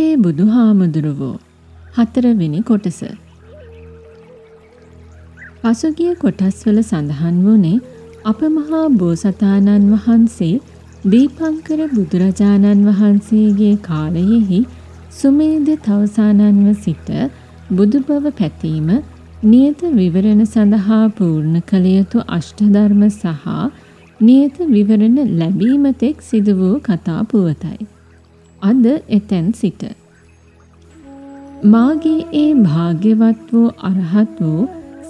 අපේ බුදුහාමුදුරුවෝ හතරවෙනි කොටස පසුගිය කොටස්වල සඳහන් වුණේ අප මහා බෝසතාණන් වහන්සේ දීපංකර බුදුරජාණන් වහන්සේගේ කාලයෙහි සුමේද තවසානන්ව සිට බුදුබව පැතීම නියත විවරණ සඳහා පූර්ණ කළ යුතු අෂ්ටධර්ම සහ නියත විවරණ ලැබීමතෙක් සිදු වූ කතා පුවතයි. අද එතැන් සිට. මාගේ ඒ භාග්‍යවත් වූ අරහත් වූ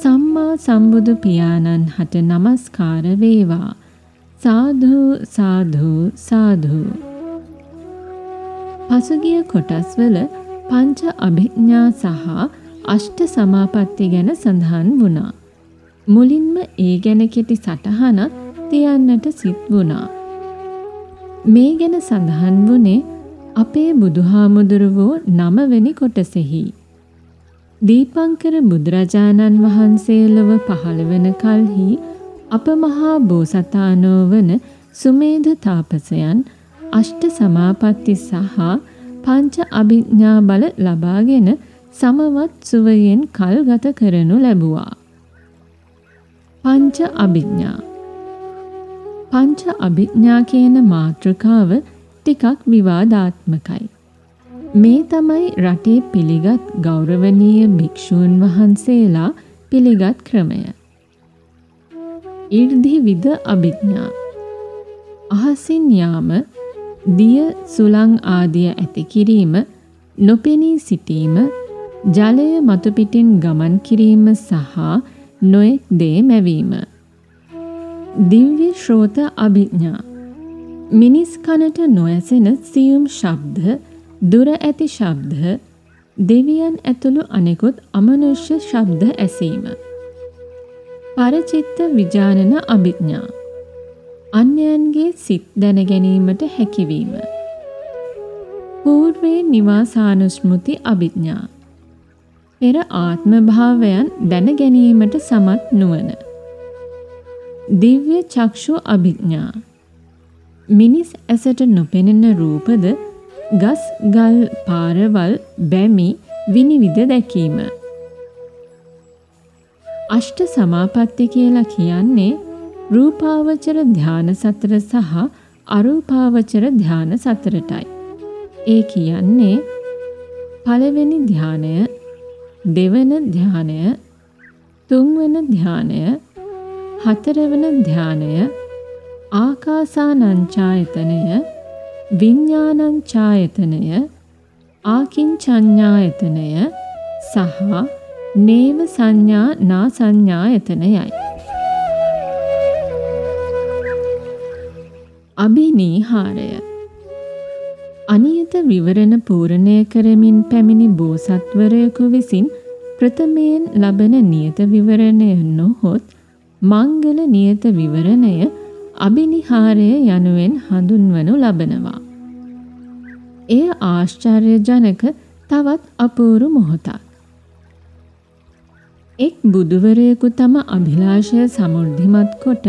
සම්මා සම්බුදු පියාණන් හට නමස්කාර වේවා. සාධු සාධු සාධු. පසුගිය කොටස්වල පංච අභිඥා සහ අෂ්ට සමාපatti ගැන සඳහන් වුණා. මුලින්ම ඒ ගැන කෙටි සටහනක් තියන්නට සිත් වුණා. මේ ගැන සඳහන් වුණේ අපේ බුදුහාමුදුරුවෝ නමවෙනි කොටසෙහි. දීපංකර බුදුරජාණන් වහන්සේ ලොව පහළ වන කල්හි අප මහා බෝසතාණෝ වන සුමේධ තාපසයන් අෂ්ට සමාපatti සහ පංච අභිඥා බල ලබාගෙන සමවත් සුවයෙන් කල් ගත කරනු ලැබුවා. පංච අභිඥා පංච අභිඥා කියන මාතෘකාව ටිකක් විවාදාත්මකයි. මේ තමයි රටේ පිළිගත් ගෞරවනීය භික්ෂූන් වහන්සේලා පිළිගත් ක්‍රමය. ඉර්ධි විද අභිඥා අහසින් යාම දිය සුළං ආදිය ඇති කිරීම නොපෙනී සිටීම ජලය මතු පිටින් ගමන් කිරීම සහ නොයෙක් දේ මැවීම දිව්‍ය ශ්‍රෝත අභිඥා මිනිස් කනට නොඇසෙන සියුම් ශබ්ද දුර ඇති ශබ්ද දෙවියන් ඇතුළු අනෙකුත් අමනුෂ්‍ය ශබ්ද ඇසීම පරචිත්ත විජානන අභිඥා අන්‍යයන්ගේ සිත් දැනගැනීමට හැකිවීම. පූර්වේ නිවාසානුස්මෘති අභිඥා. පෙර ආත්මභාවයන් දැනගැනීමට සමත් නුවන. දිව්‍ය චක්ෂු අභිඥා. මිනිස් ඇසට නොපෙනෙන රූපද ගස් ගල් පාරවල් බැමි විනිවිද දැකීම. අෂ්ට සමාපatti කියලා කියන්නේ රූපාවචර ධාන සතර සහ අරූපාවචර ධාන සතරටයි. ඒ කියන්නේ පළවෙනි ධානය, දෙවන ධානය, තුන්වන ධානය, හතරවන ධානය, ආකාසානංචායතනය, විඤ්ඤාණංචායතනය, ආකින්චඤ්ඤායතනය සහ නේව සංඥා නා සංඥායතනයයි. අභිනීහාරය අනියත විවරණ පූරණය කරමින් පැමිණි බෝසත්වරයකු විසින් ප්‍රථමයෙන් ලබන නියත විවරණය නොහොත් මංගල නියත විවරණය අභිනිහාරය යනුවෙන් හඳුන්වනු ලබනවා. එය ආශ්චර්යජනක තවත් අපූරු මොහොතක්. එක් බුදුවරයෙකු තම අභිලාෂය සමෘද්ධිමත් කොට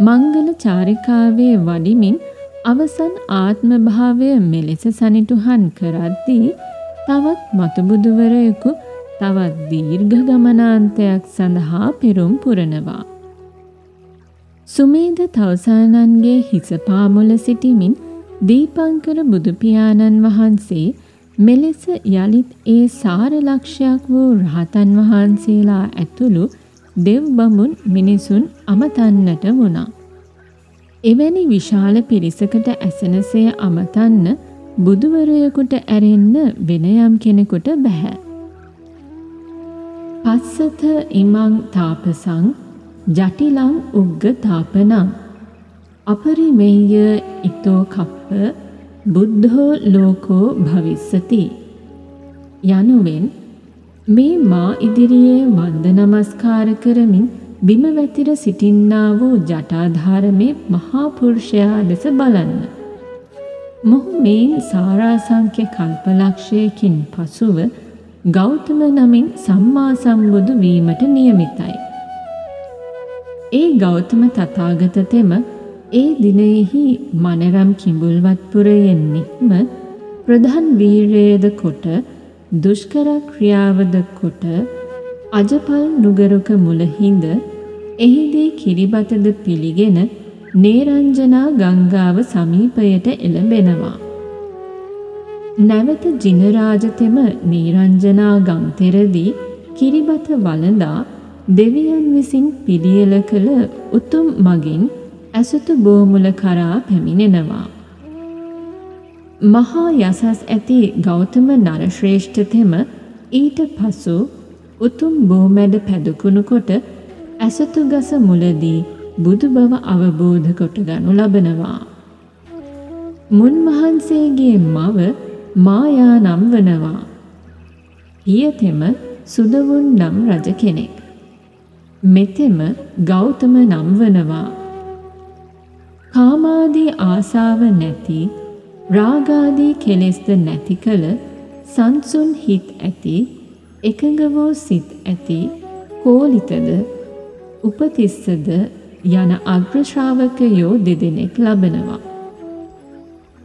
මංගල චාරිකාවේ වඩිමින් අවසන් ආත්මභාවය මෙලෙස සනිටුහන් කරද්දී තවත් මතුබුදුවරයෙකු තවත් දීර්ඝ ගමනාන්තයක් සඳහා පෙරුම් පුරනවා. සුමේද තවසානන්ගේ හිස පාමුල සිටිමින් දීපංකර බුදුපියාණන් වහන්සේ මෙලෙස යළිත් ඒ සාර ලක්ෂයක් වූ රහතන් වහන්සේලා ඇතුළු දෙව් බඹුන් මිනිසුන් අමතන්නට වුණා. එවැනි විශාල පිරිසකට ඇසෙනසේ අමතන්න බුදුවරයෙකුට ඇරෙන්න වෙන යම් කෙනෙකුට බැහැ. පස්සත ඉමං තාපසං ජටිලං උග්ග තාපනං අපරිමෙය්‍ය ඉතෝ කප්ප බුද්ධෝ ලෝකෝ භවිස්සති යනුවෙන් මේ මා ඉදිරියේ වන්ද නමස්කාර කරමින් බිම වැතිර සිටින්නා වූ ජටාධාරමේ මහා පුරුෂයා දෙස බලන්න. මොහු මේන් සාරාසංඛ්‍ය කල්පලක්ෂයකින් පසුව ගෞතම නමින් සම්මා සම්බුදු වීමට නියමිතයි. ඒ ගෞතම තථාගත තෙම ඒ දිනෙහි මනරම් කිඹුල්වත්පුරයෙන් නික්ම ප්‍රධාන වීරයේද කොට දුෂ්කර ක්‍රියාවද කොට අජපල් නුගරුක මුලහිඳ එහිදී කිරිබතද පිළිගෙන නේරංජනා ගංගාව සමීපයට එළඹෙනවා. නැවත ජිනරාජතෙම නීරංජනා ගංතෙරදී කිරිබත වළඳා දෙවියන් විසින් පිළියෙල කළ උතුම් මගින් ඇසුතු බෝමුල කරා පැමිණෙනවා. මහා යසස් ඇති ගෞතම නරශ්‍රේෂ්ඨතෙම ඊට පසු උතුම් බෝමැඩ පැදුකුණු කොට ඇසතු ගස මුලදී බුදු බව අවබෝධ කොට ගනු ලබනවා. මුන් වහන්සේගේ මව මායා නම් වනවා. පියතෙම සුදවුන් නම් රජ කෙනෙක්. මෙතෙම ගෞතම නම් වනවා. කාමාදී ආසාව නැති රාගාදී කෙලෙස්ද නැති කළ සංසුන් හිත් ඇති එකඟ වූ සිත් ඇති කෝලිතද උපතිස්සද යන අග්‍රශ්‍රාවකයෝ දෙදෙනෙක් ලබනවා.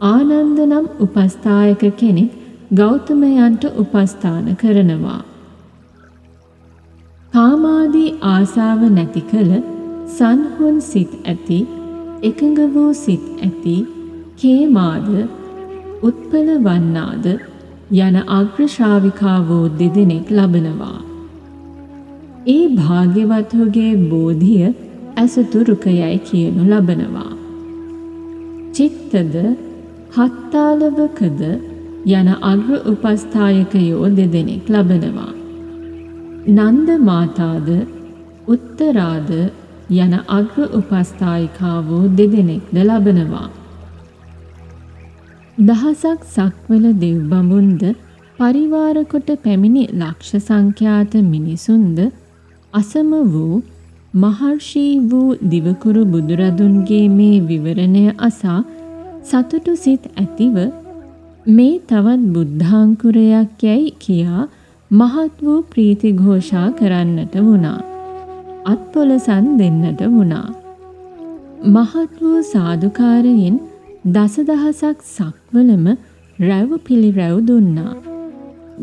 ආනන්ද නම් උපස්ථායක කෙනෙක් ගෞතමයන්ට උපස්ථාන කරනවා. කාමාදී ආසාව නැති කළ සංහුන් සිත් ඇති එකඟ වූ සිත් ඇති කේමාද උත්පල වන්නාද යන අග්‍රශාවිකාවෝ දෙදෙනෙක් ලබනවා. ඒ භාග්‍යවතුගේ බෝධිය ඇසතුරුකයයි කියනු ලබනවා. චිත්තද හත්තාලවකද යන අග්‍ර උපස්ථායකයෝ දෙදෙනෙක් ලබනවා. නන්ද මාතාද උත්තරාද යන අග්‍ර උපස්ථායිකාවෝ දෙදෙනෙක්ද ලබනවා. දහසක් සක්වල දෙව්බඹුන්ද පරිවාර කොට පැමිණි ලක්ෂ සංඛ්‍යාත මිනිසුන්ද අසම වූ මහර්ෂී වූ දිවකුරු බුදුරදුන්ගේ මේ විවරණය අසා සතුටු සිත් ඇතිව මේ තවත් බුද්ධාංකුරයක් යැයි කියා මහත් වූ ප්‍රීති ഘോഷා කරන්නට වුණා. අත්පොලසන් දෙන්නට වුණා. මහත් වූ සාදුකාරයෙන් දසදහසක් සක්වලම රැව් පිළිරැව් දුන්නා.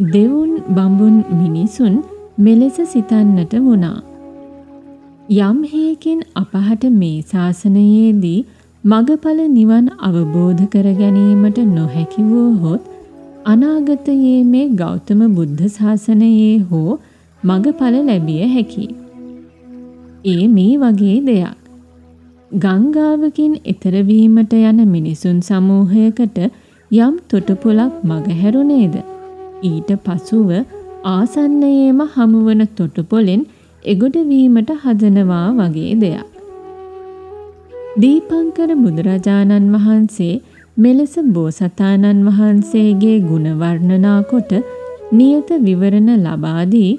දෙවුන් බඹුන් මිනිසුන් මෙලෙස සිතන්නට වුණා. යම් හේකින් අපහට මේ ශාසනයේදී මගඵල නිවන් අවබෝධ කර ගැනීමට නොහැකි වූහොත් අනාගතයේ මේ ගෞතම බුද්ධ ශාසනයේ හෝ මගඵල ලැබිය හැකියි. ඒ මේ වගේ දෙයක්. ගංගාවකින් එතර වීමට යන මිනිසුන් සමූහයකට යම් තොටුපොළක් මගහැරුණේද? ඊට පසුව ආසන්නයේම හමුවන තොටුපොළෙන් එගොඩ වීමට හදනවා වගේ දෙයක්. දීපංකර බුදුරජාණන් වහන්සේ මෙලෙස බෝසතාණන් වහන්සේගේ ගුණ වර්ණනා කොට නියත විවරණ ලබා දී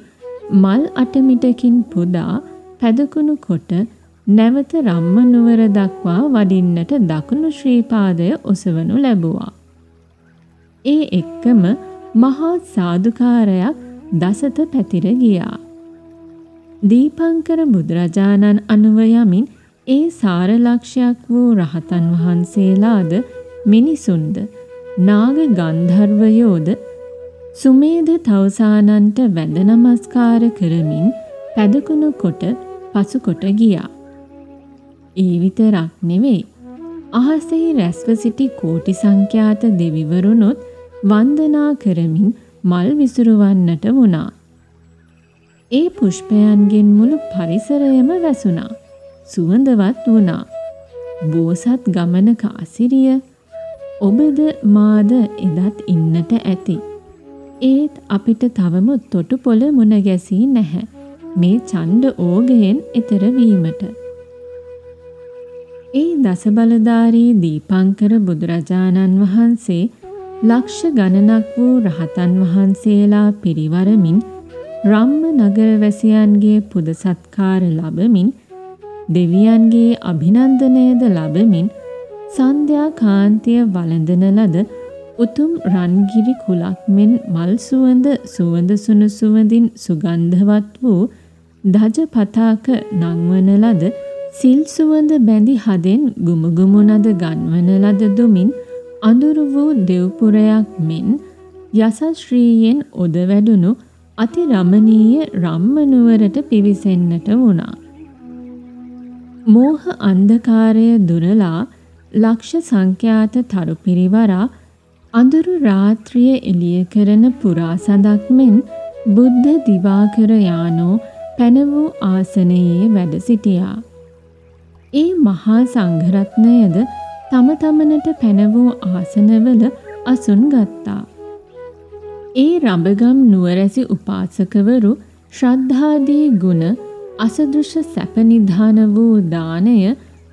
මල් අටමිටකින් පුදා පැදකුණු කොට නැවත රම්මනුවර දක්වා වඩින්නට දකුණු ශ්‍රීපාදය ඔසවනු ලැබුවා. ඒ එක්කම මහා සාදුකාරයක් දසත පැතිර ගියා. දීපංකර බුදුරජාණන් අනුව යමින් ඒ සාරලක්ෂයක් වූ රහතන් වහන්සේලාද මිනිසුන්ද නාග ගන්ධර්වයෝද සුමේධ තවසානන්ට වැඳ නමස්කාර කරමින් පැදකුණු කොට පසුකොට ගියා. ඒ විතරක් නෙවෙයි. අහසේ රැස්ව සිටි කෝටි සංඛ්‍යාත දෙවිවරුනොත් වන්දනා කරමින් මල් විසුරුවන්නට වුණා. ඒ පුෂ්පයන්ගෙන් මුළු පරිසරයම වැසුණා. සුවඳවත් වුණා. බෝසත් ගමනක අසිරිය ඔබද මාද එදත් ඉන්නට ඇති. ඒත් අපිට තවම තොටුපොළ මුණ ගැසී නැහැ. මේ ඡණ්ඩ ඕගයෙන් එතර වීමට. ඒ දසබලධාරී දීපංකර බුදුරජාණන් වහන්සේ ලක්ෂ ගණනක් වූ රහතන් වහන්සේලා පිරිවරමින් රම්ම නගරවැසියන්ගේ පුද සත්කාර ලබමින් දෙවියන්ගේ අභිනන්දනයද ලබමින් සන්ධ්‍යා කාන්තිය වළඳන ලද උතුම් රන්ගිරි කුලක් මෙන් මල් සුවඳ සුවඳ සුණු සුවඳින් සුගන්ධවත් වූ දජ පතාක නංවන ලද සිල් සුවඳ බැඳි හදෙන් ගුමුගුමුනද ගන්වන ලද දුමින් අඳුරු වූ දෙව්පුරයක් මෙන් යසශ්‍රීයෙන් ඔද වැඩුණු අති රමණීය රම්මනුවරට පිවිසෙන්නට වුණා. මෝහ අන්ධකාරය දුරලා ලක්ෂ සංඛ්‍යාත තරු පිරිවරා අඳුරු රාත්‍රිය එළිය කරන පුරා සඳක් මෙන් බුද්ධ දිවාකර යානෝ පැන වූ ආසනයේ වැඩ සිටියා. ඒ මහා සංඝරත්නයද තම තමනට පැන වූ ආසනවල අසුන් ගත්තා. ඒ රඹගම් නුවරැසි උපාසකවරු ශ්‍රද්ධාදී ගුණ අසදෘශ සැපනිධාන වූ දානය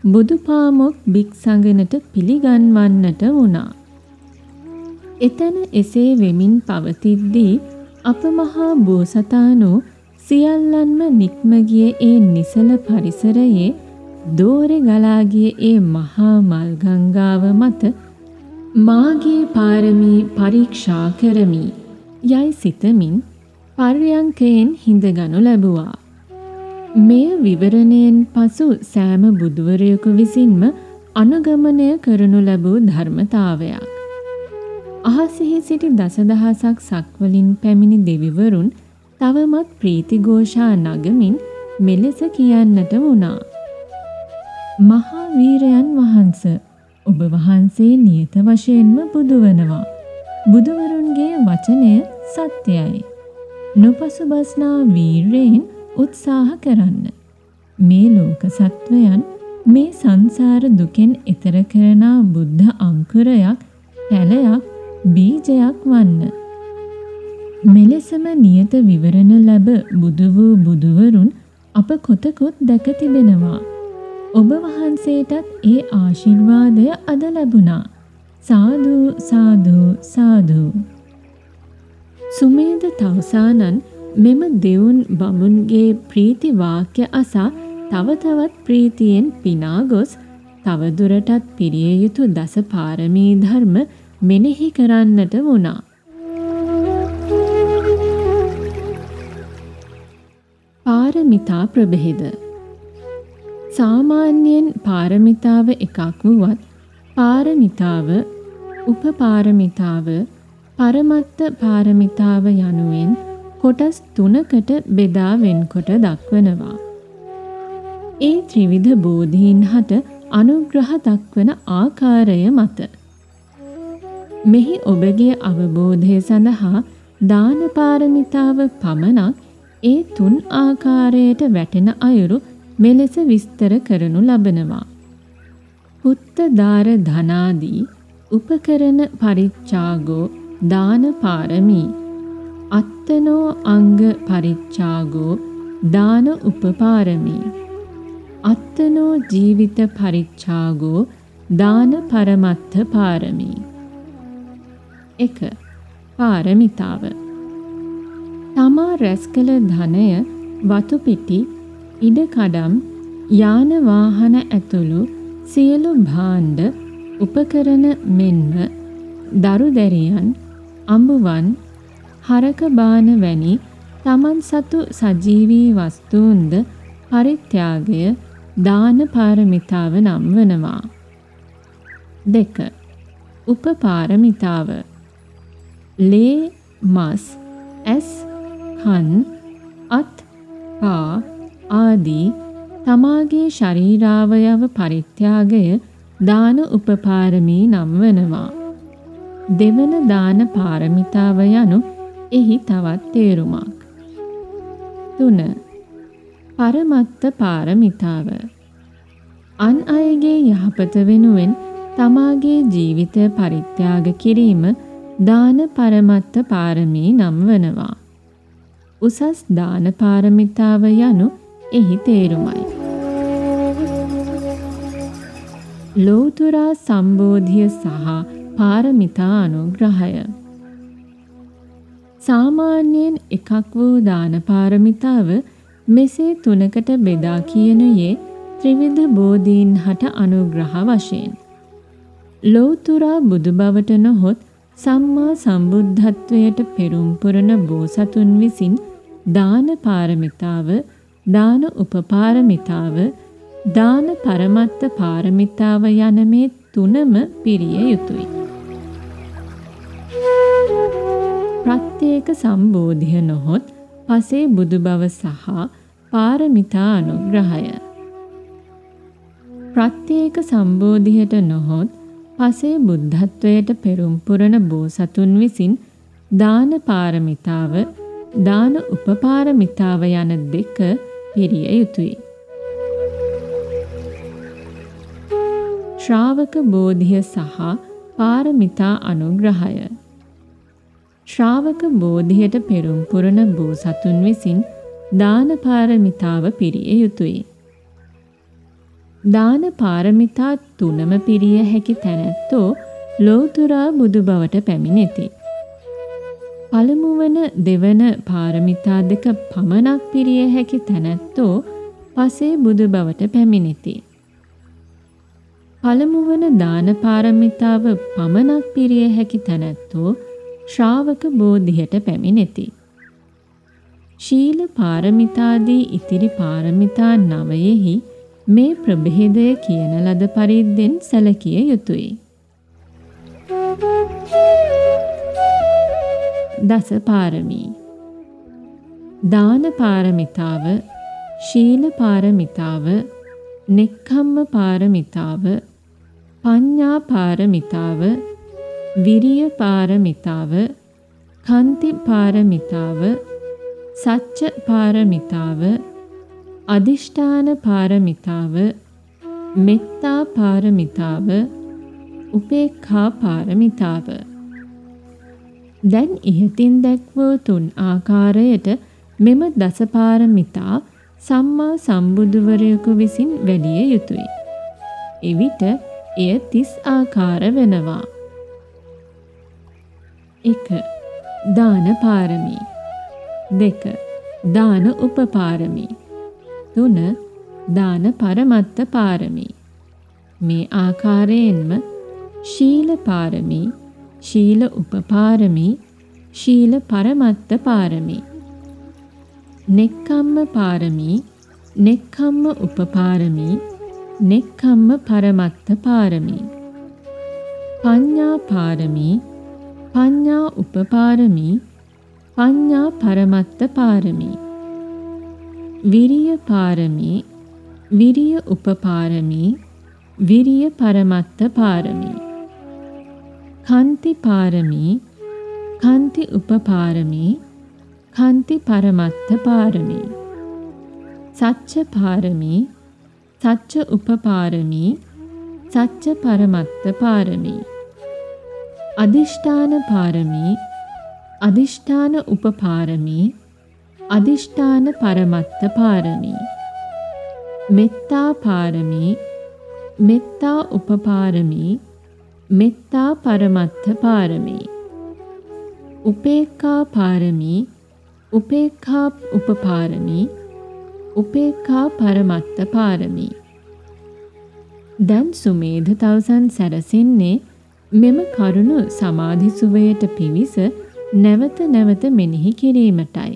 බුදුපාමොක් භික්සඟනට පිළිගන්වන්නට වුණා. එතැන එසේ වෙමින් පවතිද්දී අප මහා බෝසතාණෝ සියල්ලන්ම නික්ම ගිය ඒ නිසල පරිසරයේ දෝරෙ ගලා ගිය ඒ මහා මල් ගංගාව මත මාගේ පාරමී පරීක්ෂා කරමි යයි සිතමින් පර්යංකයෙන් හිඳගනු ලැබුවා. මෙය විවරණයෙන් පසු සෑම බුදුවරයෙකු විසින්ම අනුගමනය කරනු ලැබූ ධර්මතාවයක්. අහසෙහි සිටි දසදහසක් සක්වලින් පැමිණි දෙවිවරුන් තවමත් ප්‍රීතිഘോഷා නගමින් මෙලෙස කියන්නට වුණා. මහා වීරයන් වහන්ස ඔබ වහන්සේ නියත වශයෙන්ම බුදු වනවා. බුදුවරුන්ගේ වචනය සත්‍යයි. නොපසුබස්නා වීරයෙන් උත්සාහ කරන්න. මේ ලෝක සත්වයන් මේ සංසාර දුකෙන් එතර කරන බුද්ධ අංකුරයක් පැලයක් බීජයක් වන්න. මෙලෙසම නියත විවරණ ලැබ බුදු වූ බුදුවරුන් අප කොතකොත් දැක තිබෙනවා. ඔබ වහන්සේටත් ඒ ආශිර්වාදය අද ලැබුණා. සාදු සාදු සාදු. සුමේද තවසානන් මෙම දෙවුන් බමුන්ගේ ප්‍රීති වාක්‍ය අසා තව තවත් ප්‍රීතියෙන් පිනා ගොස් තවදුරටත් පිරිය යුතු දස පාරමී ධර්ම මෙනෙහි කරන්නට වුණා. පාරමිතා ප්‍රභේද සාමාන්‍යයෙන් පාරමිතාව එකක් වුවත් පාරමිතාව උපපාරමිතාව පරමත්ත පාරමිතාව යනුවෙන් කොටස් තුනකට බෙදා වෙන්කොට දක්වනවා. ඒ ත්‍රිවිධ බෝධීන් හට අනුග්‍රහ දක්වන ආකාරය මත මෙහි ඔබගේ අවබෝධය සඳහා දාන පාරමිතාව පමණක් ඒ තුන් ආකාරයට වැටෙන අයුරු මෙලෙස විස්තර කරනු ලබනවා. පුත්ත දාර ධනාදී උපකරණ පරිච්ඡාගෝ දාන පාරමී අත්තනෝ අංග පරිච්ඡාගෝ දාන උපපාරමී අත්තනෝ ජීවිත පරිච්ඡාගෝ දාන පරමත්ථ පාරමී 1. පාරමිතාව තමා රැස් කළ ධනය වතු පිටි ඉඩකඩම් යාන වාහන ඇතුළු සියලු භාණ්ඩ උපකරණ මෙන්ම දරු දැරියන් අඹුවන් හරක බාන වැනි තමන් සතු සජීවී වස්තුන්ද පරිත්‍යාගය දාන පාරමිතාව නම් වනවා. දෙක උපපාරමිතාව ලේ මස් ඇස් කන් අත් පා ආදී තමාගේ ශරීරාවයව පරිත්‍යාගය දාන උපපාරමී නම් වනවා. දෙවන දාන පාරමිතාව යනු එහි තවත් තේරුමක්. 3. පරමත්ත පාරමිතාව අන් අයගේ යහපත වෙනුවෙන් තමාගේ ජීවිතය පරිත්‍යාග කිරීම දාන පරමත්ත පාරමී නම් වනවා. උසස් දාන පාරමිතාව යනු එහි තේරුමයි. ලෝතුරා සම්බෝධිය සහ පාරමිතා අනුග්‍රහය සාමාන්‍යයෙන් එකක් වූ දාන පාරමිතාව මෙසේ තුනකට බෙදා කියනුයේ ත්‍රිවිධ බෝධීන් හට අනුග්‍රහ වශයෙන්. ලෝතුරා බුදු බවට නොහොත් සම්මා සම්බුද්ධත්වයට පෙරුම් පුරන බෝසතුන් විසින් දාන පාරමිතාව, දාන උපපාරමිතාව, දාන පරමත්ත පාරමිතාව යන මේ තුනම පිරිය යුතුය. ප්‍රත්‍යේක සම්බෝධිය නොහොත් පසේ බුදු බව සහ පාරමිතා අනුග්‍රහය. ප්‍රත්‍යේක සම්බෝධියට නොහොත් පසේ බුද්ධත්වයට පෙරම් පුරන බෝසතුන් විසින් දාන පාරමිතාව දාන උපපාරමිතාව යන දෙක පිරිය යුතුය. ශ්‍රාවක බෝධිය සහ පාරමිතා අනුග්‍රහය ශ්‍රාවක බෝධියට පෙරුම් පුරන බෝසතුන් විසින් දාන පාරමිතාව පිරිය යුතුය. දාන පාරමිතා තුනම පිරිය හැකි තැනැත්තෝ ලෝතුරා බුදු බවට පැමිණෙති. පළමුවන දෙවන පාරමිතා දෙක පමණක් පිරිය හැකි තැනැත්තෝ පසේ බුදු බවට පැමිණෙති. පළමුවන දාන පාරමිතාව පමණක් පිරිය හැකි තැනැත්තෝ ශ්‍රාවක බෝධියට පැමිණෙති. ශීල පාරමිතාදී ඉතිරි පාරමිතා නවයෙහි මේ ප්‍රභේදය කියන ලද පරිද්දෙන් සැලකිය යුතුය. දස පාරමී. දාන පාරමිතාව ශීල පාරමිතාව නෙක්ඛම්ම පාරමිතාව පඤ්ඤා පාරමිතාව විරිය පාරමිතාව කන්ති පාරමිතාව සච්ච පාරමිතාව අදිෂ්ඨාන පාරමිතාව මෙත්තා පාරමිතාව උපේක්ඛා පාරමිතාව. දැන් ඉහතින් දැක්වූ තුන් ආකාරයට මෙම දසපාරමිතා සම්මා සම්බුදුවරයෙකු විසින් වැඩිය යුතුය. එවිට එය තිස් ආකාර වෙනවා. 1. දාන පාරමී 2. දාන උපපාරමී 3. දාන පරමත්ත පාරමී මේ ආකාරයෙන්ම ශීල පාරමී ශීල උපපාරමී ශීල පරමත්ත පාරමී. නෙක්ඛම්ම පාරමී නෙක්ඛම්ම උපපාරමී නෙක්ඛම්ම පරමත්ත පාරමී. පඤ්ඤා පාරමී පඤ්ඤා උපපාරමී පඤ්ඤා පරමත්ත පාරමී. විරිය පාරමී විරිය උපපාරමී විරිය පරමත්ත පාරමී. කන්ති පාරමී කන්ති උපපාරමී කන්ති පරමත්ත පාරමී. සච්ච පාරමී සච්ච උපපාරමී සච්ච පරමත්ත පාරමී. අදිෂ්ඨාන පාරමී අදිෂ්ඨාන උපපාරමී අදිෂ්ඨාන පරමත්ත පාරමී. මෙත්තා පාරමී මෙත්තා උපපාරමී මෙත්තා පරමත්ත පාරමී උපේක්ඛා පාරමී උපේක්ඛා උපපාරමී උපේක්ඛා පරමත්ත පාරමී දැන් සුමේධ තවසන් සැරසෙන්නේ මෙම කරුණු සමාධි සුවයට පිවිස නැවත නැවත මෙනෙහි කිරීමටයි.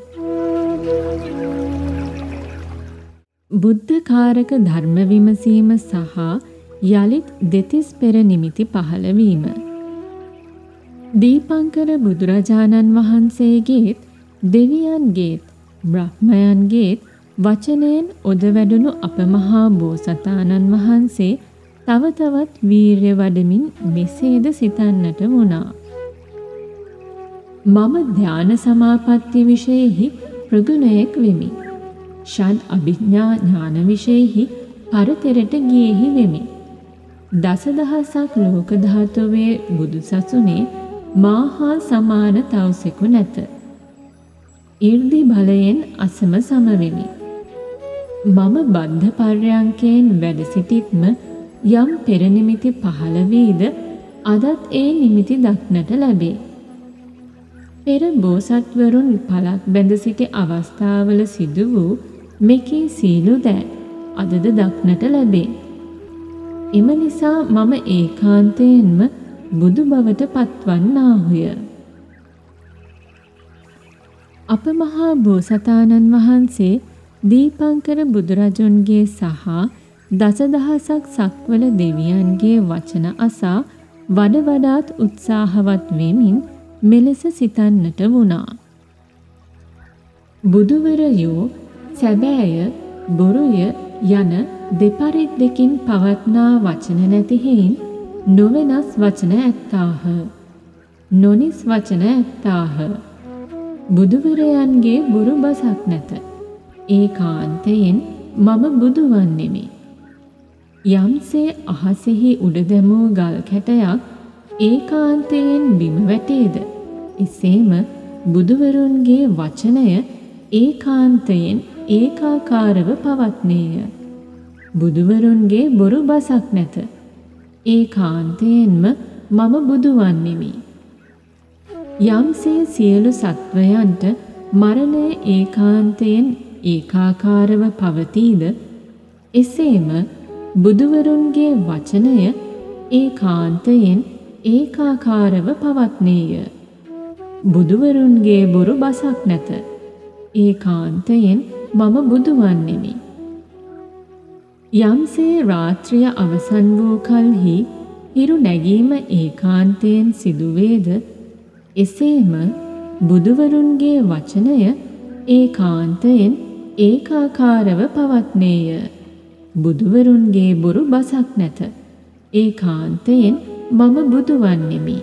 බුද්ධකාරක ධර්ම විමසීම සහ යළිත් දෙතිස් පෙර නිමිති පහළවීම. දීපංකර බුදුරජාණන් වහන්සේගේත් දෙවියන්ගේත් බ්‍රහ්මයන්ගේත් වචනයෙන් ඔද වැඩුණු අප මහා බෝසතාණන් වහන්සේ තව තවත් වීර්ය වඩමින් මෙසේද සිතන්නට වුණා. මම ධාන සමාපatti විශේෂෙහි ප්‍රගුණයෙක් වෙමි. ෂඩ් අභිඥා ඥාන විශේෂෙහි පරතරට ගියෙහි වෙමි. දසදහසක් ලෝක ධාතුවේ බුදු සසුනේ මාහා සමාන තවසෙකු නැත. 이르දි බලයෙන් අසම සමවෙමි. මම බද්ධ පර්යංකයෙන් වැඩ සිටිත්ම යම් පෙරනිමිති පහළ වීද අදත් ඒ නිමිති දක්නට ලැබේ. පෙර බෝසත්වරුන් පලක් බැඳ සිටි අවස්ථාවල සිදු වූ මෙකී සීලු දෑ අදද දක්නට ලැබේ. එම නිසා මම ඒකාන්තයෙන්ම බුදු බවට පත්වන්නාහුය. අප මහා බෝසතාණන් වහන්සේ දීපංකර බුදුරජුන්ගේ සහ දසදහසක් සක්වල දෙවියන්ගේ වචන අසා වඩ වඩාත් උත්සාහවත් වෙමින් මෙලෙස සිතන්නට වුණා. බුදුවරයෝ සැබෑය බොරුය යන දෙපරිද්දකින් පවත්නා වචන නැති හේයින් නොවෙනස් වචන ඇත්තාහ. නොනිස් වචන ඇත්තාහ. බුදුවරයන්ගේ බොරු බසක් නැත. ඒකාන්තයෙන් මම බුදුවන්නෙමි. යම්සේ අහසෙහි උඩ දැමූ ගල් කැටයක් ඒකාන්තයෙන් බිම වැටේද. එසේම බුදුවරුන්ගේ වචනය ඒකාන්තයෙන් ඒකාකාරව පවත්නේය. බුදුවරුන්ගේ බොරු බසක් නැත. ඒකාන්තයෙන්ම මම බුදුවන්නෙමි. යම්සේ සියලු සත්වයන්ට මරණය ඒකාන්තයෙන් ඒකාකාරව පවතීද එසේම බුදුවරුන්ගේ වචනය ඒකාන්තයෙන් ඒකාකාරව පවත්නේය. බුදුවරුන්ගේ බොරු බසක් නැත. ඒකාන්තයෙන් මම බුදුවන්නෙමි. යම්සේ රාත්‍රිය අවසන් වූ කල්හි හිරු නැගීම ඒකාන්තයෙන් සිදුවේද එසේම බුදුවරුන්ගේ වචනය ඒකාන්තයෙන් ඒකාකාරව පවත්නේය. බුදුවරුන්ගේ බොරු බසක් නැත. ඒකාන්තයෙන් මම බුදුවන්නෙමි.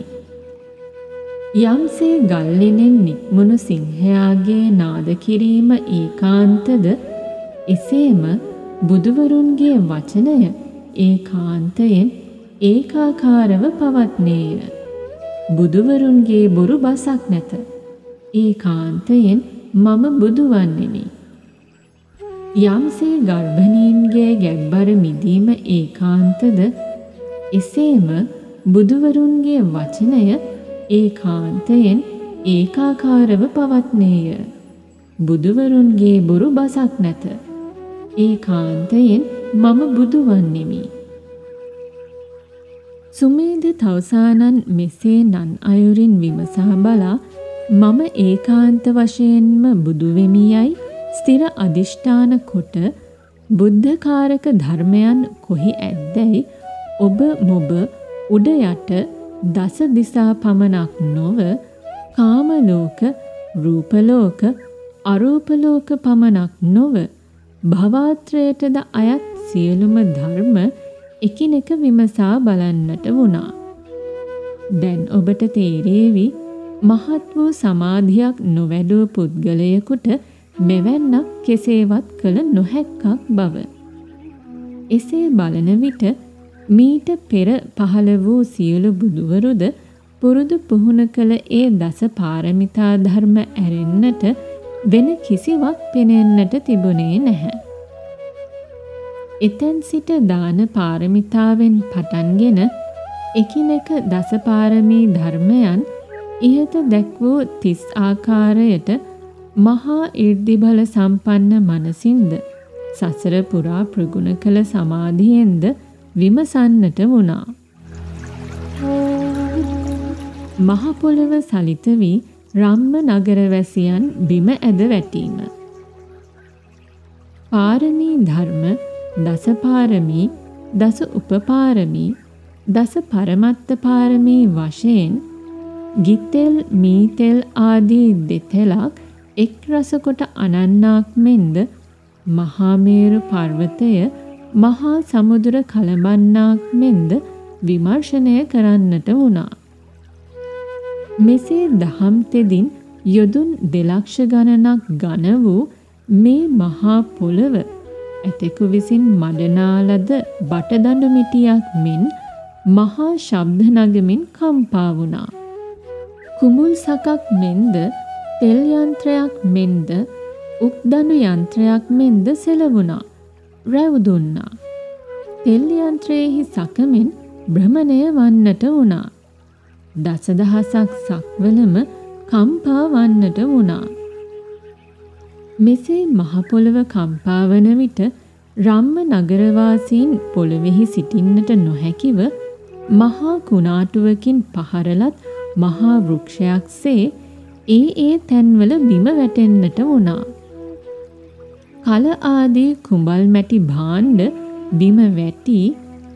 යම්සේ ගල්ලෙනෙන් නික්මුණු සිංහයාගේ නාද කිරීම ඒකාන්තද එසේම බුදුවරුන්ගේ වචනය ඒකාන්තයෙන් ඒකාකාරව පවත්නේය. බුදුවරුන්ගේ බොරු බසක් නැත. ඒකාන්තයෙන් මම බුදුවන්නෙමි. යම්සේ ගර්භණීන්ගේ ගැබ්බර මිදීම ඒකාන්තද එසේම බුදුවරුන්ගේ වචනය ඒකාන්තයෙන් ඒකාකාරව පවත්නේය. බුදුවරුන්ගේ බොරු බසක් නැත. ඒකාන්තයෙන් මම බුදුවන්නෙමි. සුමේද තවසානන් මෙසේ නන් අයුරින් විමසා බලා මම ඒකාන්ත වශයෙන්ම බුදුවෙමියයි ස්ථිර අධිෂ්ඨාන කොට බුද්ධකාරක ධර්මයන් කොහි ඇද්දැයි ඔබ මොබ උඩ යට දස දිසා පමණක් නොව කාමලෝක රූපලෝක අරූපලෝක පමණක් නොව භවාත්‍රයටද අයත් සියලුම ධර්ම එකිනෙක විමසා බලන්නට වුණා. දැන් ඔබට තේරේවි මහත් වූ සමාධියක් නොවැඩූ පුද්ගලයෙකුට මෙවැන්නක් කෙසේවත් කළ නොහැක්කක් බව. එසේ බලන විට මීට පෙර පහළ වූ සියලු බුදුවරුද පුරුදු පුහුණු කළ ඒ දස පාරමිතා ධර්ම ඇරෙන්නට වෙන කිසිවක් පෙනෙන්නට තිබුණේ නැහැ. එතැන් සිට දාන පාරමිතාවෙන් පටන්ගෙන එකිනෙක දසපාරමී ධර්මයන් ඉහත දැක් වූ තිස් ආකාරයට මහා ඉර්දිබල සම්පන්න මනසින්ද සසර පුරා ප්‍රගුණ කළ සමාධියෙන්ද විමසන්නට වුණා. මහ පොළව සලිත වී රම්ම නගරවැසියන් බිම ඇද වැටීම. පාරමී ධර්ම දස පාරමී දස උපපාරමී දස පරමත්ත පාරමී වශයෙන් ගිතෙල් මීතෙල් ආදී දෙතෙලක් එක් රසකොට අනන්නාක් මෙන්ද මහාමේරු පර්වතය මහා සමුදුර කලබන්නාක් මෙන්ද විමර්ශනය කරන්නට වුණා. මෙසේ දහම් තෙදින් යොදුන් දෙලක්ෂ ගණනක් ගන වූ මේ මහා පොළව ඇතෙකු විසින් මඩනාලද බටදඬු මිටියක් මෙන් මහා ශබ්ද නගමින් කම්පා වුණා. කුඹුල් සකක් මෙන්ද තෙල් යන්ත්‍රයක් මෙන්ද උක්දනු යන්ත්‍රයක් මෙන්ද සෙලවුණා. රැව් දුන්නා. තෙල් යන්ත්‍රයෙහි සකමෙන් භ්‍රමණය වන්නට වුණා. දසදහසක් සක්වලම කම්පා වන්නට වුණා. මෙසේ මහ පොළව කම්පා වන විට රම්ම නගරවාසීන් පොළොවෙහි සිටින්නට නොහැකිව මහා කුණාටුවකින් පහරලත් මහා වෘක්ෂයක්සේ ඒ ඒ තැන්වල බිම වැටෙන්නට වුණා. කල ආදී කුඹල් මැටි භාණ්ඩ බිම වැටි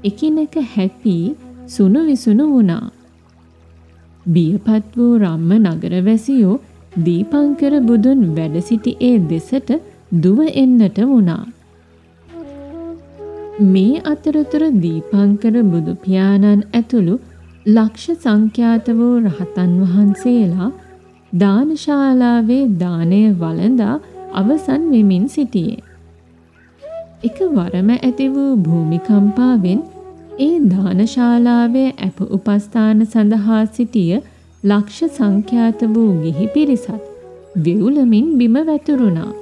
එකිනෙක හැපී සුණු විසුණු වුණා. බියපත් වූ රම්ම නගරවැසියෝ දීපංකර බුදුන් වැඩ සිටි ඒ දෙසට දුව එන්නට වුණා. මේ අතරතුර දීපංකර බුදු පියාණන් ඇතුළු ලක්ෂ සංඛ්‍යාත වූ රහතන් වහන්සේලා දානශාලාවේ දානය වළඳා අවසන් වෙමින් සිටියේ. එක වරම ඇති වූ භූමිකම්පාවෙන් ඒ දානශාලාවේ ඇප උපස්ථාන සඳහා සිටිය ලක්ෂ සංඛ්‍යාත වූ ගිහි පිරිසත් වෙවුලමින් බිම වැතුරුණා.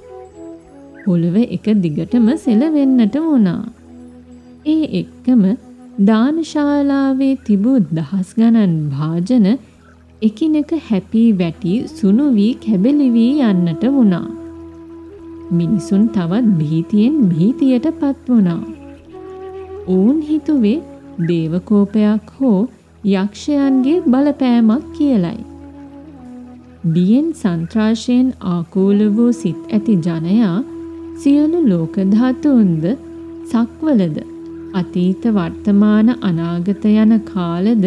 පොළව එක දිගටම සෙලවෙන්නට වුණා. ඒ එක්කම දානශාලාවේ තිබූ දහස් ගණන් භාජන එකිනෙක හැපී වැටි සුණු වී කැබලි වී යන්නට වුණා. මිනිසුන් තවත් භීතියෙන් භීතියට පත් වුණා. ඔවුන් හිතුවේ දේවකෝපයක් හෝ යක්ෂයන්ගේ බලපෑමක් කියලයි. බියෙන් සන්ත්‍රාශයෙන් ආකූල වූ සිත් ඇති ජනයා සියලු ලෝකධාතුන්ද සක්වලද අතීත වර්තමාන අනාගත යන කාලද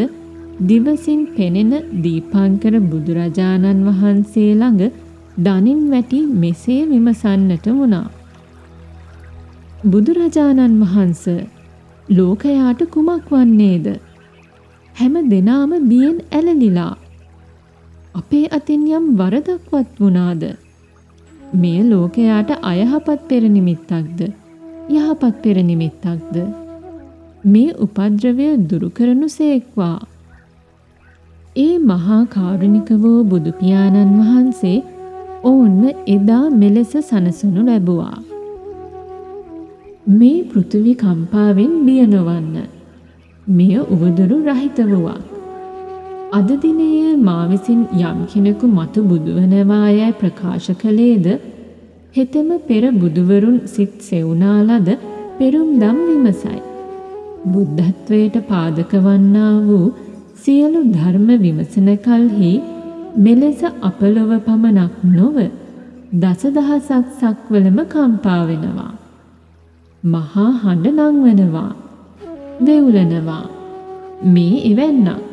දිවසින් පෙනෙන දීපංකර බුදුරජාණන් වහන්සේ ළඟ දනින් වැටි මෙසේ විමසන්නට වුණා. බුදුරජාණන් වහන්ස ලෝකයාට කුමක් වන්නේද? හැම දෙනාම බියෙන් ඇලලිලා. අපේ අතින් යම් වරදක්වත් වුණාද? මෙය ලෝකයාට අයහපත් පෙර නිමිත්තක්ද? යහපත් පෙර නිමිත්තක්ද? මේ උපද්‍රවය දුරු කරනු සේක්වා. ඒ මහා කාරුණික වූ බුදු පියාණන් වහන්සේ ඔවුන්ව එදා මෙලෙස සනසනු ලැබුවා. මේ පෘථිවි කම්පාවෙන් බිය නොවන්න. මෙය උවදුරු රහිත වූවක්. අද දිනයේ මා විසින් යම් කෙනෙකු මතු බුදුවනවා යයි ප්‍රකාශ කළේද හෙතෙම පෙර බුදුවරුන් සිත් සෙවුනා ලද පෙරුම් දම් විමසයි. බුද්ධත්වයට පාදක වන්නා වූ සියලු ධර්ම විමසන කල්හි මෙලෙස අපලොව පමණක් නොව දසදහසක් සක්වලම කම්පා වෙනවා. මහා හඬ නංවනවා. වෙවුලනවා. මේ එවැන්නක්.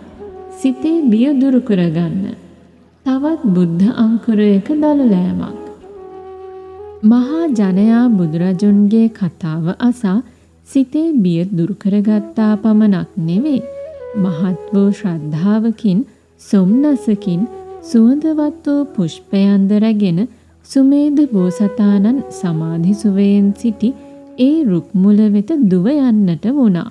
සිතේ බිය දුරු කරගන්න. තවත් බුද්ධ අංකුරයක දලලෑමක්. මහා ජනයා බුදුරජුන්ගේ කතාව අසා සිතේ බිය දුරු කරගත්තා පමණක් නෙවෙයි මහත් වූ ශ්‍රද්ධාවකින් සොම්නසකින් සුවඳවත් වූ පුෂ්පයන්ද රැගෙන සුමේද බෝසතාණන් සමාධි සුවයෙන් සිටි ඒ රුක් මුල වෙත දුව යන්නට වුණා.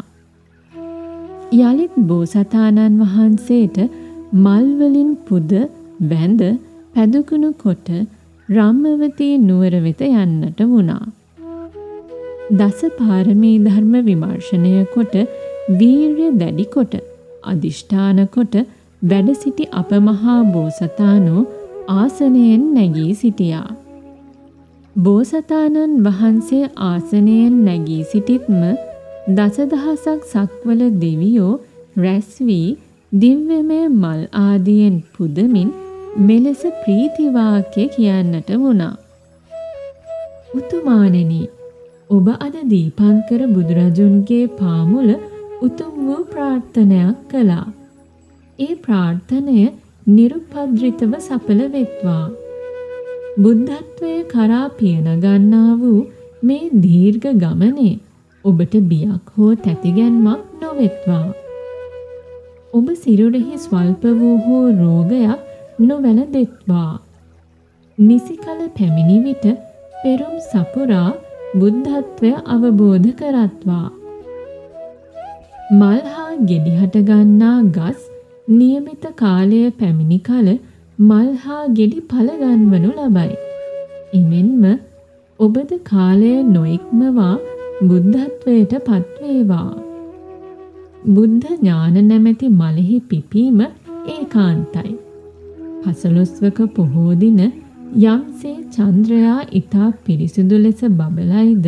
යලිත් බෝසතාණන් වහන්සේට මල් වලින් පුද වැඳ පැදුකුණු කොට රාමවතී නුවර වෙත යන්නට වුණා. දස පාරමී ධර්ම විමර්ශනය කොට වීර්ය දැඩි කොට අදිෂ්ඨාන කොට වැඩ සිටි අප මහා බෝසතාණෝ ආසනයෙන් නැගී සිටියා. බෝසතාණන් වහන්සේ ආසනයෙන් නැගී සිටිත්ම දසදහසක් සක්වල දෙවියෝ රැස් වී දිව්‍යමය මල් ආදියෙන් පුදමින් මෙලෙස ප්‍රීති වාක්‍ය කියන්නට වුණා. උතුමාණෙනි ඔබ අද දීපංකර බුදුරජුන්ගේ පාමුල උතුම් වූ ප්‍රාර්ථනයක් කළා. ඒ ප්‍රාර්ථනය නිරුපද්‍රිතව සඵල වෙත්වා. බුද්ධත්වයේ කරා පියන ගන්නා වූ මේ දීර්ඝ ගමනේ ඔබට බියක් හෝ තැතිගැන්මක් නොවෙත්වා. ඔබ සිරුරෙහි ස්වල්ප වූ හෝ රෝගයක් නොවැළඳෙත්වා. නිසි කල පැමිණි විට පෙරුම් සපුරා බුද්ධත්වය අවබෝධ කරත්වා. මල් හා ගෙඩි හට ගන්නා ගස් નિયમિત කාලය පැමිණි කල මල් හා ගෙඩි ඵල ගන්වනු ලබයි. ඉමෙන්ම ඔබද කාලය නොඉක්මවා බුද්ධත්වයට පත්වේවා. බුද්ධ ඥාන නැමැති මලෙහි පිපීම ඒකාන්තයි. පසළොස්වක පොහෝ දින යම්සේ චන්ද්‍රයා ඊතා පිරිසිදු ලෙස බබලයිද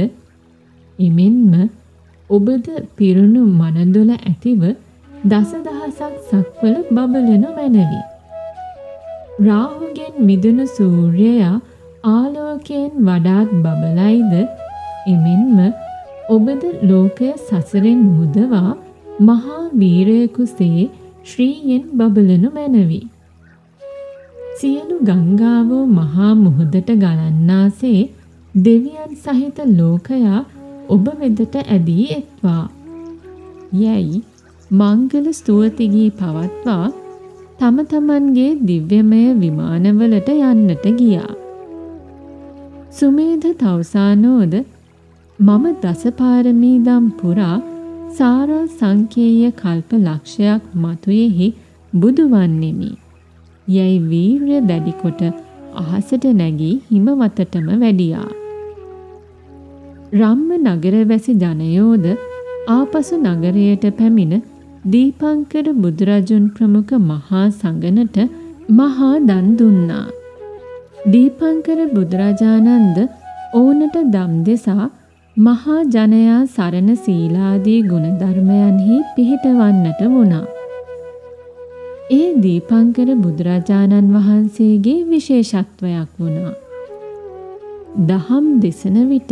එමෙන්ම ඔබද පිරුණු මනදොල ඇතිව දසදහසක් සක්වල බබලන මැනවි. රාහුගෙන් මිදුණු සූර්යයා ආලෝකයෙන් වඩාත් බබලයිද එමෙන්ම ඔබද ලෝකය සසරෙන් මුදවා මහා වීරයෙකුසේ ශ්‍රීයෙන් බබලනු මැනවි. සියලු ගංගාවෝ මහා මුහුදට ගලන්නාසේ දෙවියන් සහිත ලෝකයා ඔබ වෙදට ඇදී එත්වා. යැයි මංගල ස්තුවතිගී පවත්වා තම තමන්ගේ දිව්‍යමය විමානවලට යන්නට ගියා. සුමේධ තවසානෝද මම දසපාරමීදම් පුරා සාරා සංකේය කල්ප ලක්ෂයක් මතුයෙහි බුදුවන්නෙමි. යැයි වීර්ය දැඩිකොට අහසට නැගී හිමවතටම වැඩියා. රම්ම නගරවැසි ජනයෝද ආපසු නගරයට පැමිණ දීපංකර බුදුරජුන් ප්‍රමුඛ මහා සඟනට මහා දන් දුන්නා. දීපංකර බුදුරජාණන්ද ඕනට දම් දෙසා මහා ජනයා සරණ සීලාදී ගුණධර්මයන්හි පිහිටවන්නට වුණා. ඒ දීපංකර බුදුරජාණන් වහන්සේගේ විශේෂත්වයක් වුණා. දහම් දෙසන විට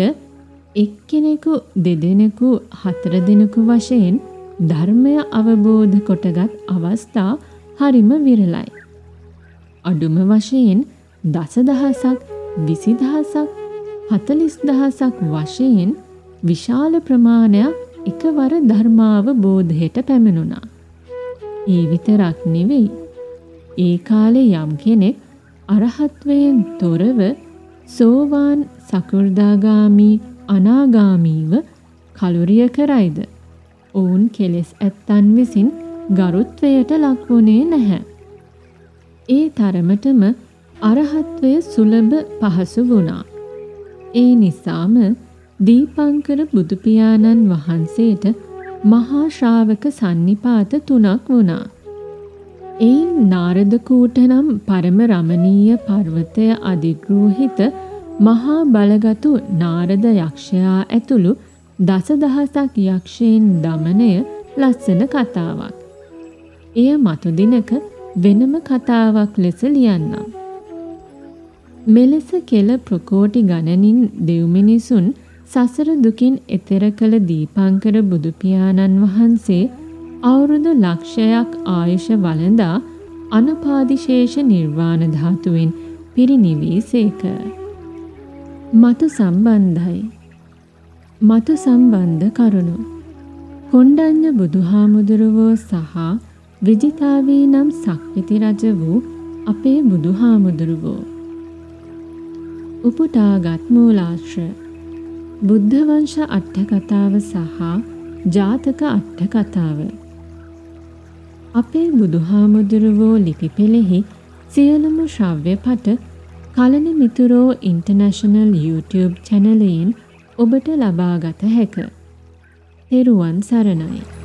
එක්කෙනෙකු දෙදෙනෙකු හතර දෙනෙකු වශයෙන් ධර්මය අවබෝධ කොටගත් අවස්ථා හරිම විරලයි. අඩුම වශයෙන් දසදහසක් විසිදහසක් හතලිස් දහසක් වශයෙන් විශාල ප්‍රමාණයක් එකවර ධර්මාවබෝධයට පැමිණුණා. ඒ විතරක් නෙවෙයි. ඒ කාලේ යම් කෙනෙක් අරහත්වයෙන් තොරව සෝවාන් සකෘදාගාමී අනාගාමීව කලුරිය කරයිද. ඔවුන් කෙලෙස් ඇත්තන් විසින් ගරුත්වයට ලක්වුණේ නැහැ. ඒ තරමටම අරහත්වය සුලභ පහසු වුණා. ඒ නිසාම දීපංකර බුදුපියාණන් වහන්සේට මහා ශ්‍රාවක සන්නිපාත තුනක් වුණා. එයින් නාරදකූට නම් පරම රමණීය පර්වතය අධිග්‍රෝහිත මහා බලගතු නාරද යක්ෂයා ඇතුළු දසදහසක් යක්ෂයන් දමනය ලස්සන කතාවක්. එය මතු දිනක වෙනම කතාවක් ලෙස ලියන්නම්. මෙලෙස කෙල ප්‍රකෝටි ගණනින් දෙව්මිනිසුන් සසර දුකින් එතෙර කළ දීපංකර බුදුපියාණන් වහන්සේ අවුරුදු ලක්ෂයක් ආයුෂ වළඳා අනුපාදිශේෂ නිර්වාණ ධාතුවෙන් පිරිනිවී සේක. මතු සම්බන්ධයි. මතු සම්බන්ධ කරුණු. කොණ්ඩඤ්ඤ බුදුහාමුදුරුවෝ සහ විජිතාවී නම් සක්විති රජ වූ අපේ බුදුහාමුදුරුවෝ. උපුටාගත් මූලාශ්‍ර බුද්ධ වංශ අට්ඨකතාව සහ ජාතක අට්ඨකතාව අපේ බුදුහාමුදුරුවෝ ලිපි පෙළෙහි සියලුම ශ්‍රව්‍ය පට කලන මිතුරෝ ඉන්ටර්නැෂනල් YouTube චැනලයෙන් ඔබට ලබාගත හැක. තෙරුවන් සරණයි.